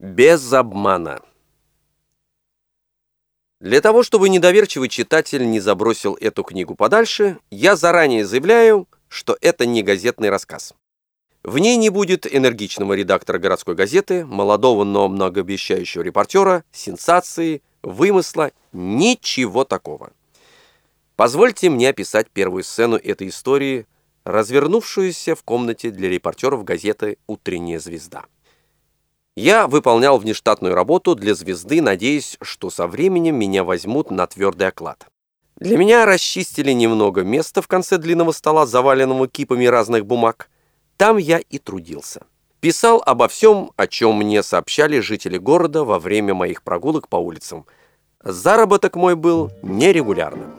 Без обмана. Для того, чтобы недоверчивый читатель не забросил эту книгу подальше, я заранее заявляю, что это не газетный рассказ. В ней не будет энергичного редактора городской газеты, молодого, но многообещающего репортера, сенсации, вымысла, ничего такого. Позвольте мне описать первую сцену этой истории, развернувшуюся в комнате для репортеров газеты «Утренняя звезда». Я выполнял внештатную работу для звезды, надеясь, что со временем меня возьмут на твердый оклад. Для меня расчистили немного места в конце длинного стола, заваленного кипами разных бумаг. Там я и трудился. Писал обо всем, о чем мне сообщали жители города во время моих прогулок по улицам. Заработок мой был нерегулярным.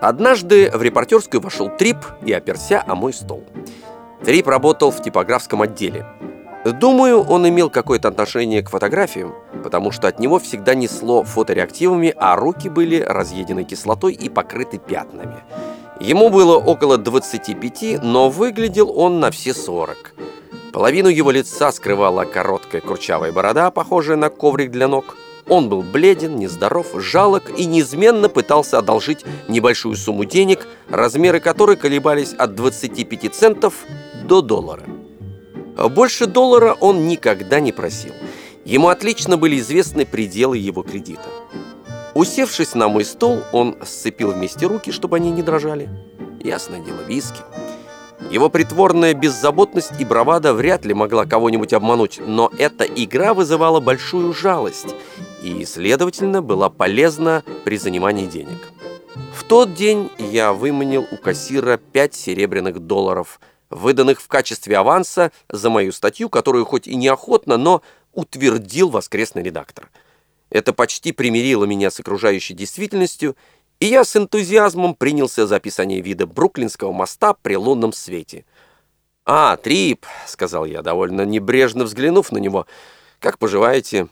Однажды в репортерскую вошел Трип и оперся о мой стол. Трип работал в типографском отделе. Думаю, он имел какое-то отношение к фотографиям, потому что от него всегда несло фотореактивами, а руки были разъедены кислотой и покрыты пятнами. Ему было около 25, но выглядел он на все 40. Половину его лица скрывала короткая курчавая борода, похожая на коврик для ног. Он был бледен, нездоров, жалок и неизменно пытался одолжить небольшую сумму денег, размеры которой колебались от 25 центов до доллара. Больше доллара он никогда не просил. Ему отлично были известны пределы его кредита. Усевшись на мой стол, он сцепил вместе руки, чтобы они не дрожали. Ясное дело, виски. Его притворная беззаботность и бравада вряд ли могла кого-нибудь обмануть, но эта игра вызывала большую жалость и, следовательно, была полезна при занимании денег. В тот день я выманил у кассира 5 серебряных долларов – выданных в качестве аванса за мою статью, которую хоть и неохотно, но утвердил воскресный редактор. Это почти примирило меня с окружающей действительностью, и я с энтузиазмом принялся за описание вида Бруклинского моста при лунном свете. «А, Трип», — сказал я, довольно небрежно взглянув на него, — «как поживаете?»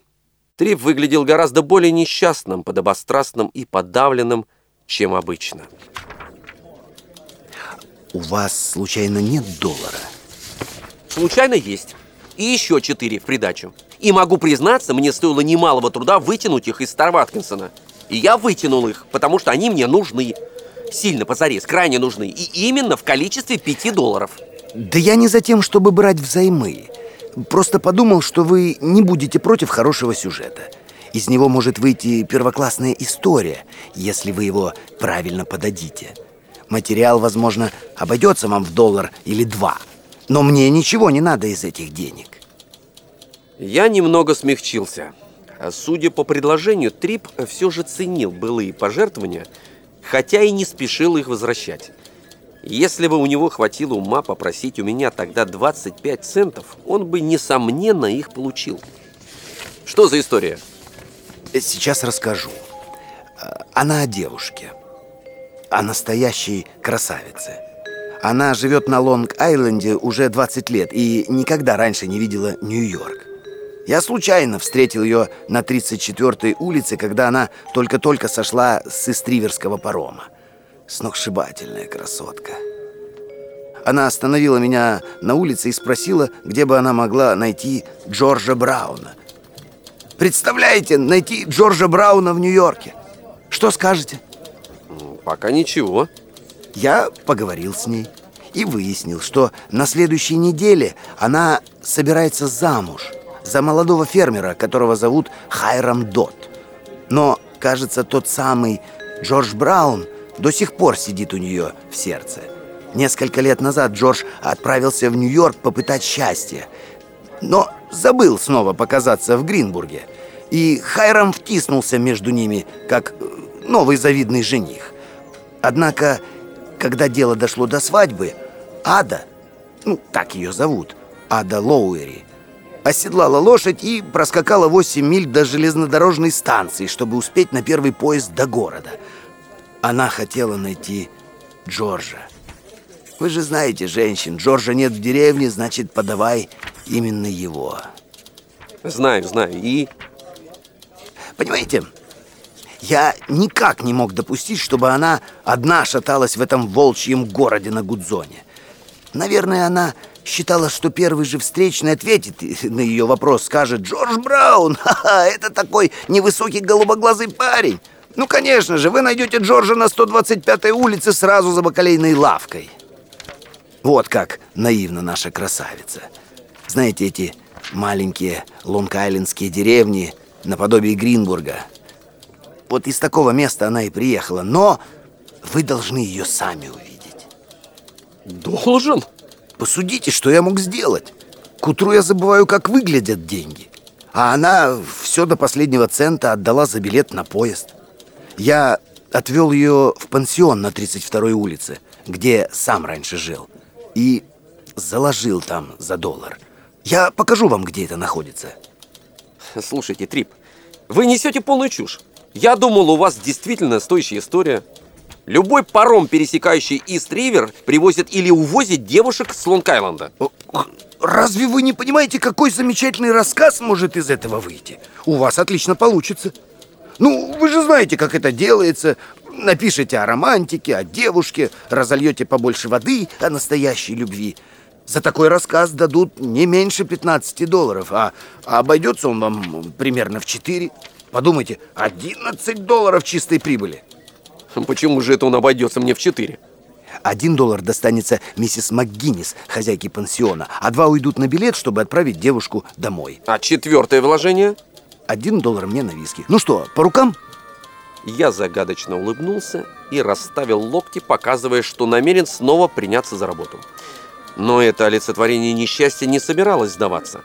Трип выглядел гораздо более несчастным, подобострастным и подавленным, чем обычно. У вас, случайно, нет доллара? Случайно есть. И еще четыре в придачу. И могу признаться, мне стоило немалого труда вытянуть их из Старваткинсона. И я вытянул их, потому что они мне нужны. Сильно позарез, крайне нужны. И именно в количестве пяти долларов. Да я не за тем, чтобы брать взаймы. Просто подумал, что вы не будете против хорошего сюжета. Из него может выйти первоклассная история, если вы его правильно подадите. Материал, возможно, обойдется вам в доллар или два. Но мне ничего не надо из этих денег. Я немного смягчился. Судя по предложению, Трип все же ценил былые пожертвования, хотя и не спешил их возвращать. Если бы у него хватило ума попросить у меня тогда 25 центов, он бы, несомненно, их получил. Что за история? Сейчас расскажу. Она о девушке о настоящей красавице. Она живет на Лонг-Айленде уже 20 лет и никогда раньше не видела Нью-Йорк. Я случайно встретил ее на 34-й улице, когда она только-только сошла с истриверского парома. Сногсшибательная красотка. Она остановила меня на улице и спросила, где бы она могла найти Джорджа Брауна. Представляете, найти Джорджа Брауна в Нью-Йорке. Что скажете? Пока ничего. Я поговорил с ней и выяснил, что на следующей неделе она собирается замуж за молодого фермера, которого зовут Хайрам Дот. Но, кажется, тот самый Джордж Браун до сих пор сидит у нее в сердце. Несколько лет назад Джордж отправился в Нью-Йорк попытать счастье, но забыл снова показаться в Гринбурге. И Хайрам втиснулся между ними, как новый завидный жених. Однако, когда дело дошло до свадьбы, Ада, ну, так ее зовут, Ада Лоуэри, оседлала лошадь и проскакала 8 миль до железнодорожной станции, чтобы успеть на первый поезд до города. Она хотела найти Джорджа. Вы же знаете женщин, Джорджа нет в деревне, значит, подавай именно его. Знаю, знаю. И? Понимаете, я никак не мог допустить, чтобы она одна шаталась в этом волчьем городе на Гудзоне. Наверное, она Считала, что первый же встречный ответит на ее вопрос, скажет «Джордж Браун, ха-ха, это такой невысокий голубоглазый парень». Ну, конечно же, вы найдете Джорджа на 125-й улице сразу за бакалейной лавкой. Вот как наивна наша красавица. Знаете, эти маленькие лонг-айлендские деревни наподобие Гринбурга. Вот из такого места она и приехала, но вы должны ее сами увидеть. Должен? Посудите, что я мог сделать. К утру я забываю, как выглядят деньги. А она все до последнего цента отдала за билет на поезд. Я отвел ее в пансион на 32-й улице, где сам раньше жил. И заложил там за доллар. Я покажу вам, где это находится. Слушайте, Трип, вы несете полную чушь. Я думал, у вас действительно стоящая история. Любой паром, пересекающий Ист-Ривер, привозит или увозит девушек с Лонг-Айленда. Разве вы не понимаете, какой замечательный рассказ может из этого выйти? У вас отлично получится. Ну, вы же знаете, как это делается. Напишите о романтике, о девушке, разольете побольше воды о настоящей любви. За такой рассказ дадут не меньше 15 долларов, а, а обойдется он вам примерно в 4. Подумайте, 11 долларов чистой прибыли. Почему же это он обойдется мне в 4? Один доллар достанется миссис МакГиннис, хозяйке пансиона, а два уйдут на билет, чтобы отправить девушку домой. А четвертое вложение? Один доллар мне на виски. Ну что, по рукам? Я загадочно улыбнулся и расставил локти, показывая, что намерен снова приняться за работу. Но это олицетворение несчастья не собиралось сдаваться.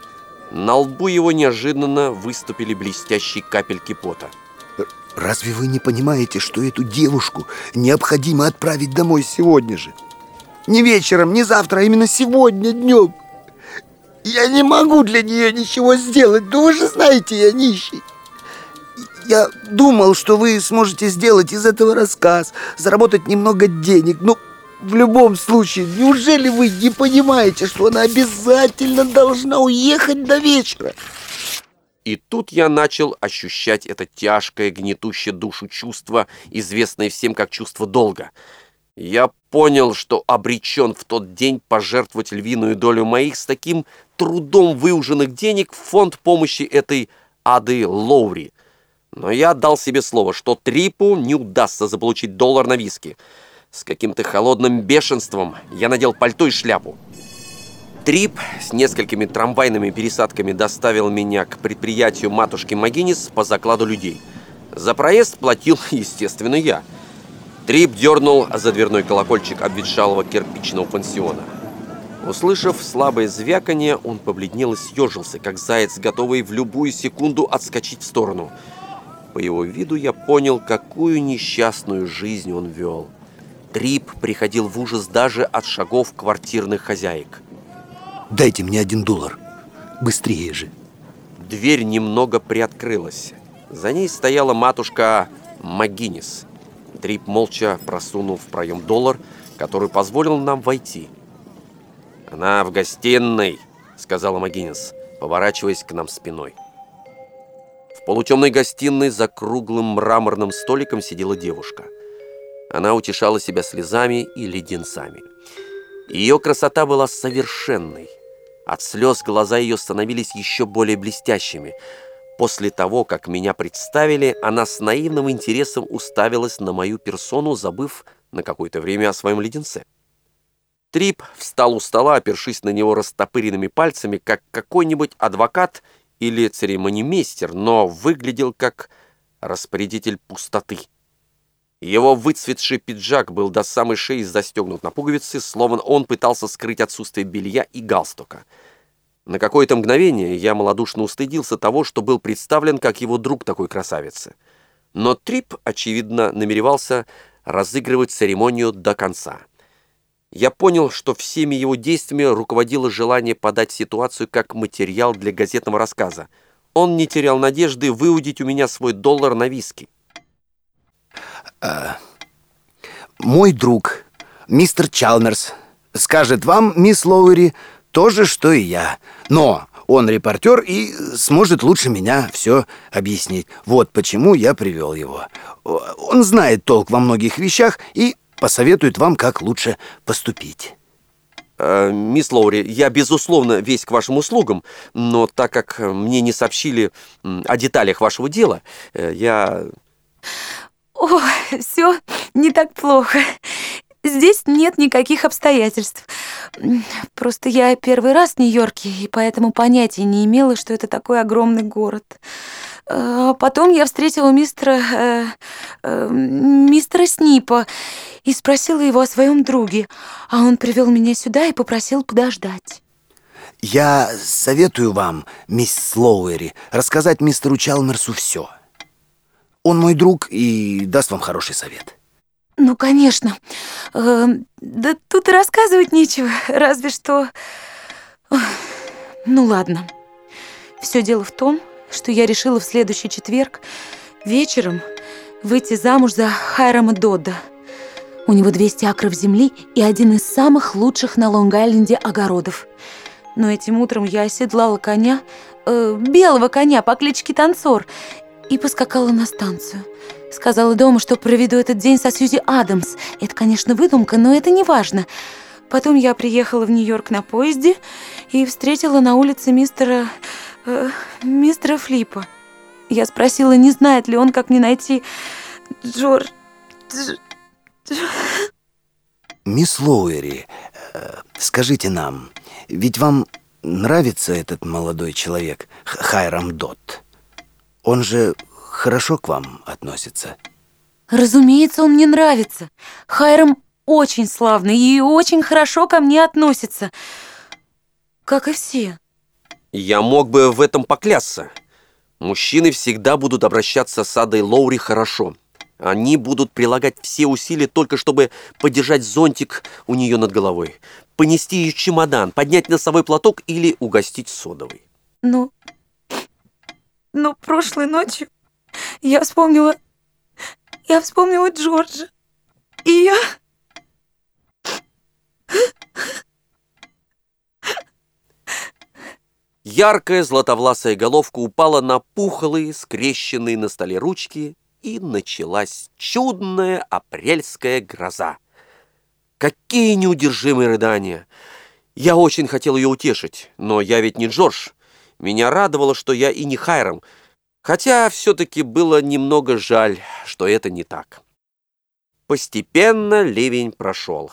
На лбу его неожиданно выступили блестящие капельки пота. Разве вы не понимаете, что эту девушку необходимо отправить домой сегодня же? Не вечером, не завтра, а именно сегодня днем. Я не могу для нее ничего сделать, но вы же знаете, я нищий. Я думал, что вы сможете сделать из этого рассказ, заработать немного денег. Ну, в любом случае, неужели вы не понимаете, что она обязательно должна уехать до вечера? И тут я начал ощущать это тяжкое, гнетущее душу чувство, известное всем как чувство долга. Я понял, что обречен в тот день пожертвовать львиную долю моих с таким трудом выуженных денег в фонд помощи этой Ады Лоури. Но я дал себе слово, что Трипу не удастся заполучить доллар на виски. С каким-то холодным бешенством я надел пальто и шляпу. Трип с несколькими трамвайными пересадками доставил меня к предприятию матушки Магинис по закладу людей. За проезд платил, естественно, я. Трип дернул за дверной колокольчик обветшалого кирпичного пансиона. Услышав слабое звяканье, он побледнел и съежился, как заяц, готовый в любую секунду отскочить в сторону – по его виду я понял, какую несчастную жизнь он вел. Трип приходил в ужас даже от шагов квартирных хозяек. «Дайте мне один доллар. Быстрее же!» Дверь немного приоткрылась. За ней стояла матушка Магинис. Трип молча просунул в проем доллар, который позволил нам войти. «Она в гостиной», — сказала Магинис, поворачиваясь к нам спиной полутемной гостиной за круглым мраморным столиком сидела девушка. Она утешала себя слезами и леденцами. Ее красота была совершенной. От слез глаза ее становились еще более блестящими. После того, как меня представили, она с наивным интересом уставилась на мою персону, забыв на какое-то время о своем леденце. Трип встал у стола, опершись на него растопыренными пальцами, как какой-нибудь адвокат – или церемонимейстер, но выглядел как распорядитель пустоты. Его выцветший пиджак был до самой шеи застегнут на пуговицы, словно он пытался скрыть отсутствие белья и галстука. На какое-то мгновение я малодушно устыдился того, что был представлен как его друг такой красавицы. Но Трип, очевидно, намеревался разыгрывать церемонию до конца. Я понял, что всеми его действиями руководило желание подать ситуацию как материал для газетного рассказа. Он не терял надежды выудить у меня свой доллар на виски. А, мой друг, мистер Чалмерс, скажет вам, мисс Лоуэри, то же, что и я. Но он репортер и сможет лучше меня все объяснить. Вот почему я привел его. Он знает толк во многих вещах и посоветует вам, как лучше поступить. Э, мисс Лоури, я, безусловно, весь к вашим услугам, но так как мне не сообщили о деталях вашего дела, э, я... О, все не так плохо. Здесь нет никаких обстоятельств. Просто я первый раз в Нью-Йорке, и поэтому понятия не имела, что это такой огромный город. А потом я встретила мистера... Э, э, мистера Снипа и спросила его о своем друге, а он привел меня сюда и попросил подождать. Я советую вам, мисс Слоуэри, рассказать мистеру Чалмерсу все. Он мой друг и даст вам хороший совет. Ну, конечно. Э, да тут рассказывать нечего, разве что... Ну, ладно. Все дело в том, что я решила в следующий четверг вечером выйти замуж за Хайрама Додда. У него 200 акров земли и один из самых лучших на Лонг-Айленде огородов. Но этим утром я оседлала коня, э, белого коня по кличке Танцор, и поскакала на станцию. Сказала дома, что проведу этот день со Сьюзи Адамс. Это, конечно, выдумка, но это не важно. Потом я приехала в Нью-Йорк на поезде и встретила на улице мистера... Э, мистера Флипа. Я спросила, не знает ли он, как мне найти Джордж... Мисс Лоуэри, э, скажите нам, ведь вам нравится этот молодой человек, Хайрам Дот? Он же хорошо к вам относится? Разумеется, он мне нравится. Хайрам очень славный и очень хорошо ко мне относится. Как и все. Я мог бы в этом поклясться. Мужчины всегда будут обращаться с Адой Лоури хорошо. Они будут прилагать все усилия только чтобы подержать зонтик у нее над головой, понести ее чемодан, поднять носовой платок или угостить содовой. Ну, но прошлой ночью я вспомнила... Я вспомнила Джорджа. И я... Яркая златовласая головка упала на пухлые, скрещенные на столе ручки, и началась чудная апрельская гроза. Какие неудержимые рыдания! Я очень хотел ее утешить, но я ведь не Джордж. Меня радовало, что я и не Хайрам, хотя все-таки было немного жаль, что это не так. Постепенно ливень прошел.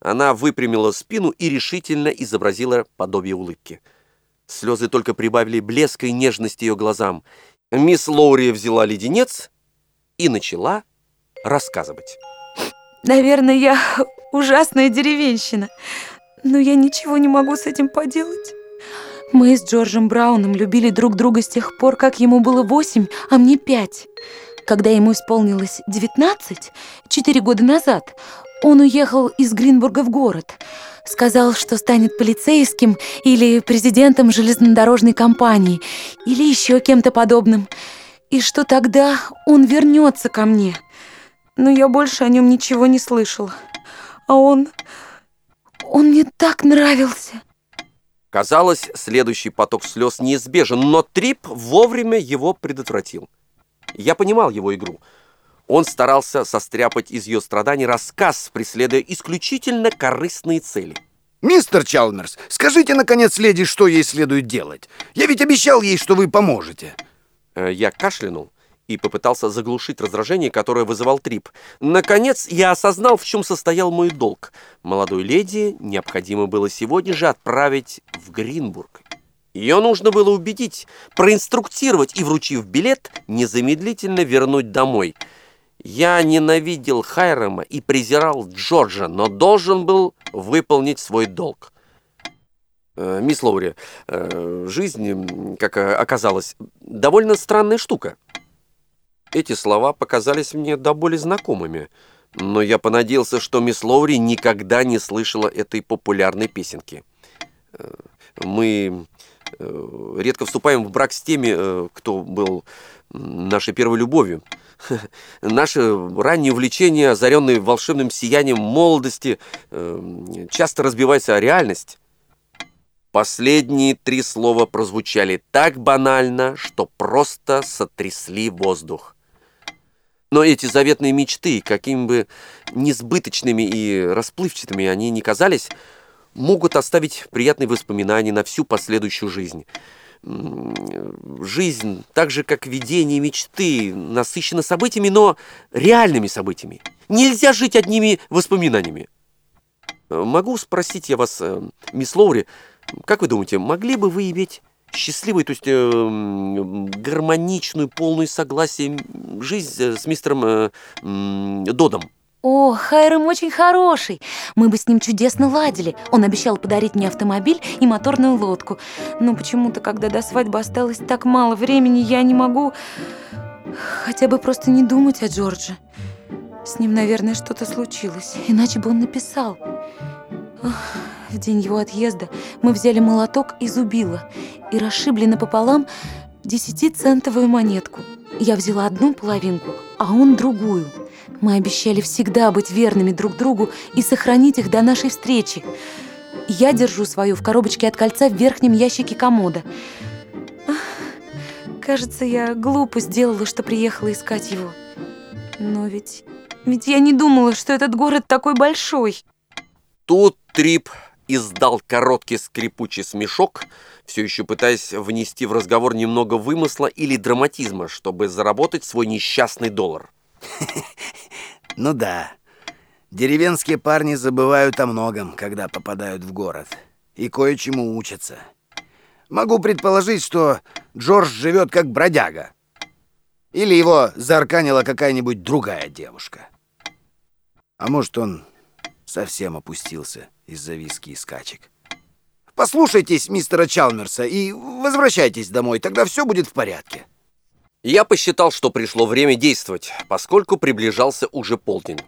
Она выпрямила спину и решительно изобразила подобие улыбки. Слезы только прибавили блеска и нежности ее глазам. Мисс Лоури взяла леденец и начала рассказывать. Наверное, я ужасная деревенщина, но я ничего не могу с этим поделать. Мы с Джорджем Брауном любили друг друга с тех пор, как ему было восемь, а мне пять. Когда ему исполнилось девятнадцать, четыре года назад, он уехал из Гринбурга в город. Сказал, что станет полицейским или президентом железнодорожной компании, или еще кем-то подобным. И что тогда он вернется ко мне. Но я больше о нем ничего не слышала. А он... он мне так нравился. Казалось, следующий поток слез неизбежен, но Трип вовремя его предотвратил. Я понимал его игру. Он старался состряпать из ее страданий рассказ, преследуя исключительно корыстные цели. «Мистер Чалмерс, скажите, наконец, леди, что ей следует делать? Я ведь обещал ей, что вы поможете». Э, я кашлянул и попытался заглушить раздражение, которое вызывал Трип. Наконец, я осознал, в чем состоял мой долг. Молодой леди необходимо было сегодня же отправить в Гринбург. Ее нужно было убедить, проинструктировать и, вручив билет, незамедлительно вернуть домой. Я ненавидел Хайрама и презирал Джорджа, но должен был выполнить свой долг. Э, мисс Лоури, э, жизнь, как оказалось, довольно странная штука. Эти слова показались мне до боли знакомыми, но я понадеялся, что мисс Лоури никогда не слышала этой популярной песенки. Э, мы э, редко вступаем в брак с теми, э, кто был нашей первой любовью. Наше раннее увлечение, озаренное волшебным сиянием молодости, часто разбивается о реальность. Последние три слова прозвучали так банально, что просто сотрясли воздух. Но эти заветные мечты, какими бы несбыточными и расплывчатыми они ни казались, могут оставить приятные воспоминания на всю последующую жизнь. Жизнь, так же как видение мечты, насыщена событиями, но реальными событиями. Нельзя жить одними воспоминаниями. Могу спросить я вас, э, мисс Лоури, как вы думаете, могли бы вы иметь счастливую, то есть э, гармоничную, полную согласие жизнь э, с мистером э, э, Додом? О, Хайрам очень хороший. Мы бы с ним чудесно ладили. Он обещал подарить мне автомобиль и моторную лодку. Но почему-то, когда до свадьбы осталось так мало времени, я не могу хотя бы просто не думать о Джордже. С ним, наверное, что-то случилось, иначе бы он написал. В день его отъезда мы взяли молоток и зубило и расшибли напополам десятицентовую монетку. Я взяла одну половинку, а он другую. Мы обещали всегда быть верными друг другу и сохранить их до нашей встречи. Я держу свою в коробочке от кольца в верхнем ящике комода. Кажется, я глупо сделала, что приехала искать его. Но ведь ведь я не думала, что этот город такой большой. Тут Трип издал короткий скрипучий смешок, все еще пытаясь внести в разговор немного вымысла или драматизма, чтобы заработать свой несчастный доллар. Ну да, деревенские парни забывают о многом, когда попадают в город, и кое-чему учатся. Могу предположить, что Джордж живет как бродяга. Или его заарканила какая-нибудь другая девушка. А может, он совсем опустился из-за виски и скачек. Послушайтесь мистера Чалмерса и возвращайтесь домой, тогда все будет в порядке. Я посчитал, что пришло время действовать, поскольку приближался уже полдень.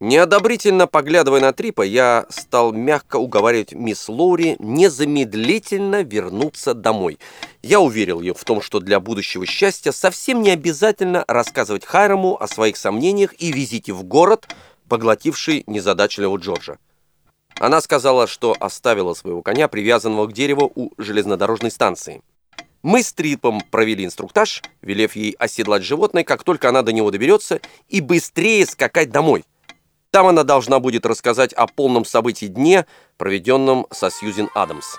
Неодобрительно поглядывая на Трипа, я стал мягко уговаривать мисс Лоури незамедлительно вернуться домой. Я уверил ее в том, что для будущего счастья совсем не обязательно рассказывать Хайраму о своих сомнениях и визите в город – поглотивший незадачливого Джорджа. Она сказала, что оставила своего коня, привязанного к дереву у железнодорожной станции. Мы с Трипом провели инструктаж, велев ей оседлать животное, как только она до него доберется, и быстрее скакать домой. Там она должна будет рассказать о полном событии дне, проведенном со Сьюзен Адамс.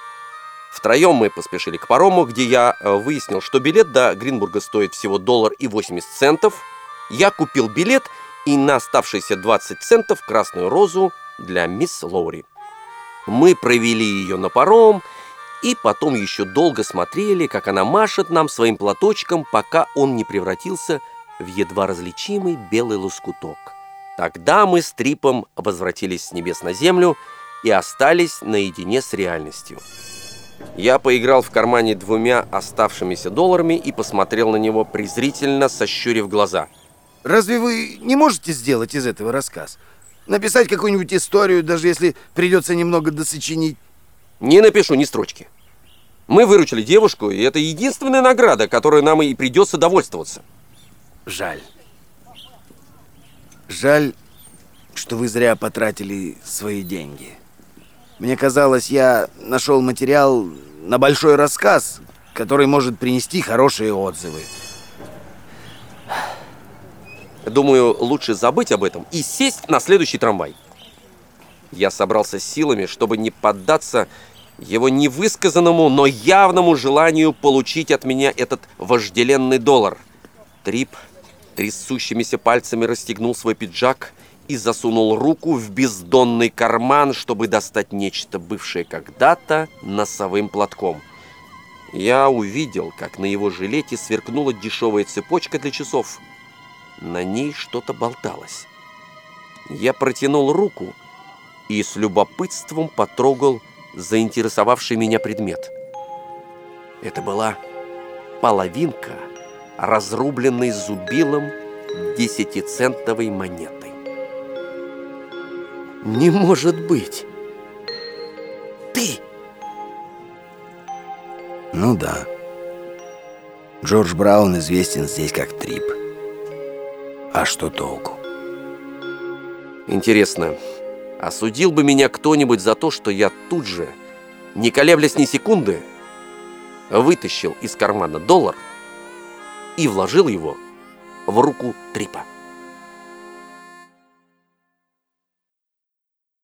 Втроем мы поспешили к парому, где я э, выяснил, что билет до Гринбурга стоит всего доллар и 80 центов. Я купил билет и на оставшиеся 20 центов красную розу для мисс Лоури. Мы провели ее на паром и потом еще долго смотрели, как она машет нам своим платочком, пока он не превратился в едва различимый белый лоскуток. Тогда мы с Трипом возвратились с небес на землю и остались наедине с реальностью. Я поиграл в кармане двумя оставшимися долларами и посмотрел на него презрительно, сощурив глаза – Разве вы не можете сделать из этого рассказ? Написать какую-нибудь историю, даже если придется немного досочинить? Не напишу ни строчки. Мы выручили девушку, и это единственная награда, которой нам и придется довольствоваться. Жаль. Жаль, что вы зря потратили свои деньги. Мне казалось, я нашел материал на большой рассказ, который может принести хорошие отзывы. Думаю, лучше забыть об этом и сесть на следующий трамвай. Я собрался силами, чтобы не поддаться его невысказанному, но явному желанию получить от меня этот вожделенный доллар. Трип трясущимися пальцами расстегнул свой пиджак и засунул руку в бездонный карман, чтобы достать нечто, бывшее когда-то носовым платком. Я увидел, как на его жилете сверкнула дешевая цепочка для часов – на ней что-то болталось. Я протянул руку и с любопытством потрогал заинтересовавший меня предмет. Это была половинка, разрубленной зубилом десятицентовой монетой. «Не может быть! Ты!» Ну да. Джордж Браун известен здесь как Трип. А что толку? Интересно, осудил бы меня кто-нибудь за то, что я тут же, не колеблясь ни секунды, вытащил из кармана доллар и вложил его в руку Трипа.